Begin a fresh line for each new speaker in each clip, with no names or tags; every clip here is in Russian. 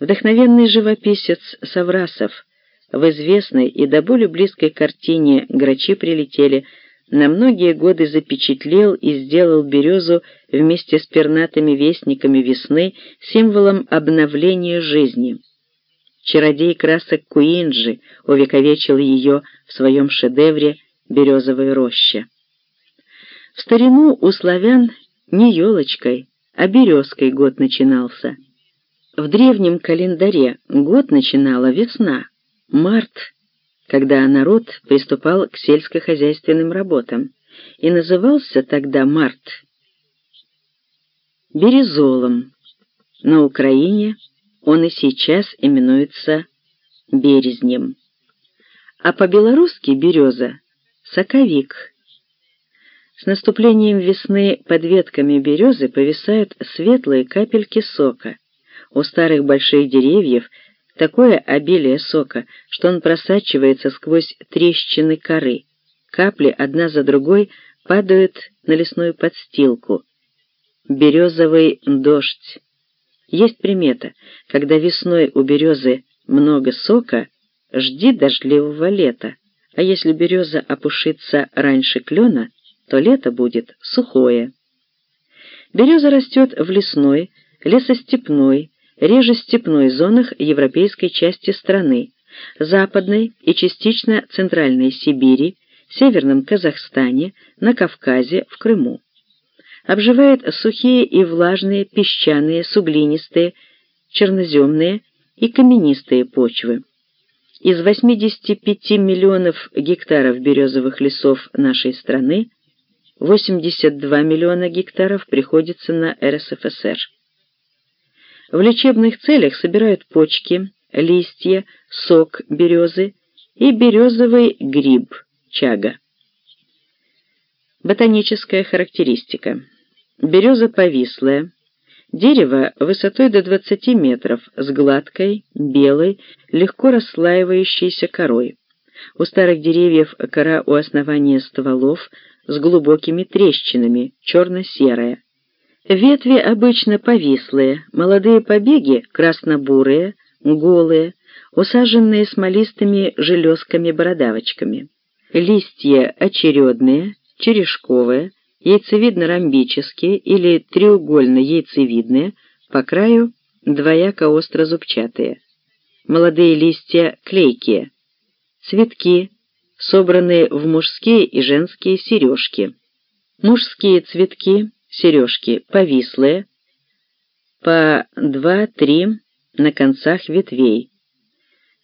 Вдохновенный живописец Саврасов в известной и до боли близкой картине «Грачи прилетели» на многие годы запечатлел и сделал березу вместе с пернатыми вестниками весны символом обновления жизни. Чародей красок Куинджи увековечил ее в своем шедевре «Березовая роща». В старину у славян не елочкой, а березкой год начинался. В древнем календаре год начинала весна, март, когда народ приступал к сельскохозяйственным работам, и назывался тогда март березолом. На Украине он и сейчас именуется березнем. А по-белорусски береза — соковик. С наступлением весны под ветками березы повисают светлые капельки сока. У старых больших деревьев такое обилие сока, что он просачивается сквозь трещины коры. Капли одна за другой падают на лесную подстилку. Березовый дождь. Есть примета, когда весной у березы много сока, жди дождливого лета, а если береза опушится раньше клена, то лето будет сухое. Береза растет в лесной, лесостепной, реже степной зонах европейской части страны, западной и частично центральной Сибири, северном Казахстане, на Кавказе, в Крыму обживает сухие и влажные песчаные, суглинистые, черноземные и каменистые почвы. Из 85 миллионов гектаров березовых лесов нашей страны 82 миллиона гектаров приходится на РСФСР. В лечебных целях собирают почки, листья, сок березы и березовый гриб, чага. Ботаническая характеристика. Береза повислая. Дерево высотой до 20 метров, с гладкой, белой, легко расслаивающейся корой. У старых деревьев кора у основания стволов с глубокими трещинами, черно-серая. Ветви обычно повислые, молодые побеги красно-бурые, голые, усаженные смолистыми железками-бородавочками. Листья очередные, черешковые, яйцевидно-ромбические или треугольно-яйцевидные, по краю двояко остро-зубчатые. Молодые листья клейкие. Цветки, собранные в мужские и женские сережки. Мужские цветки, сережки повислые, по 2-3 на концах ветвей.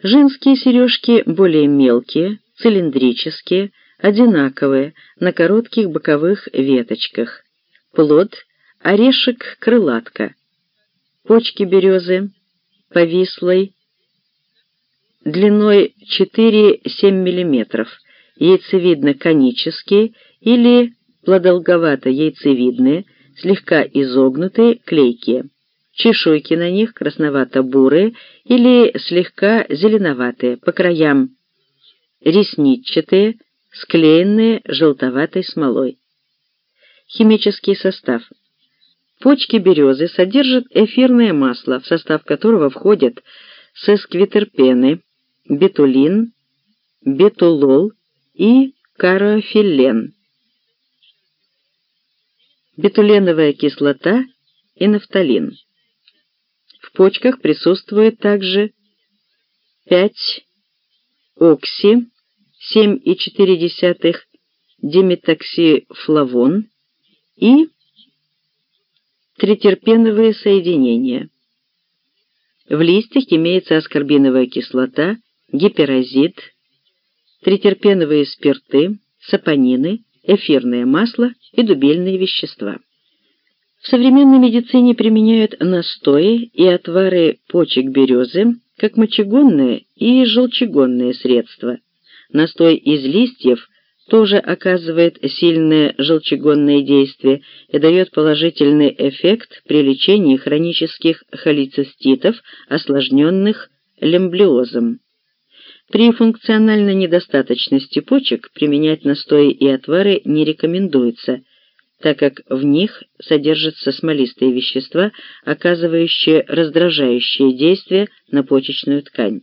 Женские сережки более мелкие, цилиндрические, одинаковые, на коротких боковых веточках. Плод – орешек-крылатка. Почки березы повислой, длиной 4-7 мм, яйцевидно-конические или плодолговато-яйцевидные, слегка изогнутые, клейкие. Чешуйки на них красновато-бурые или слегка зеленоватые, по краям ресничатые, склеенные желтоватой смолой. Химический состав. Почки березы содержат эфирное масло, в состав которого входят сесквитерпены, бетулин, бетулол и карофиллен. Бетуленовая кислота и нафталин. В почках присутствует также 5-окси 7,4 диметоксифлавон и тритерпеновые соединения. В листьях имеется аскорбиновая кислота, гиперозид, тритерпеновые спирты, сапонины, эфирное масло и дубильные вещества. В современной медицине применяют настои и отвары почек березы как мочегонные и желчегонные средства – Настой из листьев тоже оказывает сильное желчегонное действие и дает положительный эффект при лечении хронических холециститов, осложненных лемблиозом. При функциональной недостаточности почек применять настои и отвары не рекомендуется, так как в них содержатся смолистые вещества, оказывающие раздражающее действие на почечную ткань.